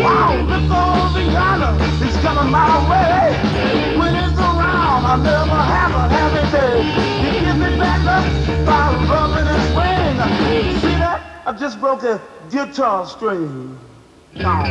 Wow, look over yonder, he's coming my way. When he's around, I never have a happy day. He gives me back up by rubbing his wing. See that? I just broke a guitar string. Wow,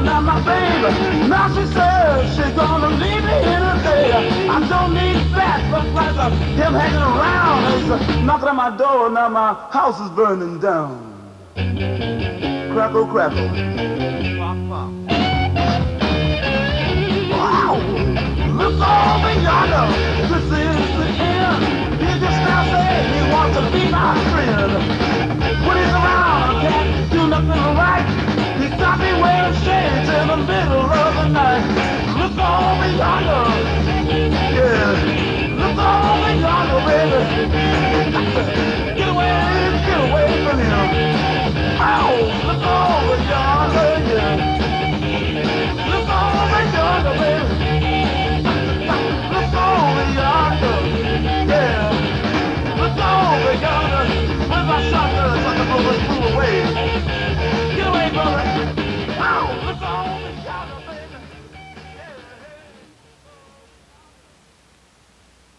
he's following my baby. Now she says she's gonna leave me in a day. I don't need that, but uh, him hanging around. Uh, knocking on my door, now my house is burning down. Crackle, crackle. Wow, look over yonder, this is the end. He just now said he wants to be my friend. When he's around, I can't do nothing right. Over